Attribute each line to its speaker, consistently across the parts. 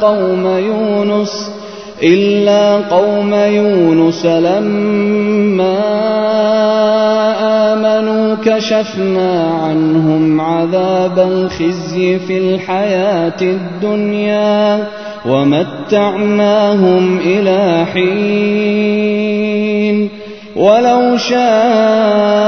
Speaker 1: قوم يونس إلا قوم يونس لما آمنوا كشفنا عنهم عذاب الخزي في الحياة الدنيا ومتعناهم إلى حين ولو شاء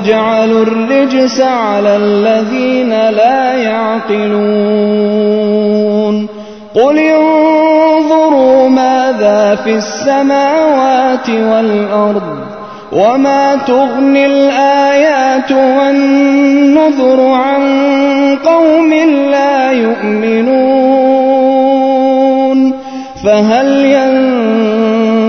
Speaker 1: ويجعل الرجس على الذين لا يعقلون قل انظروا ماذا في السماوات والأرض وما تغني الآيات والنذر عن قوم لا يؤمنون فهل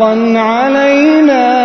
Speaker 1: حقا علينا.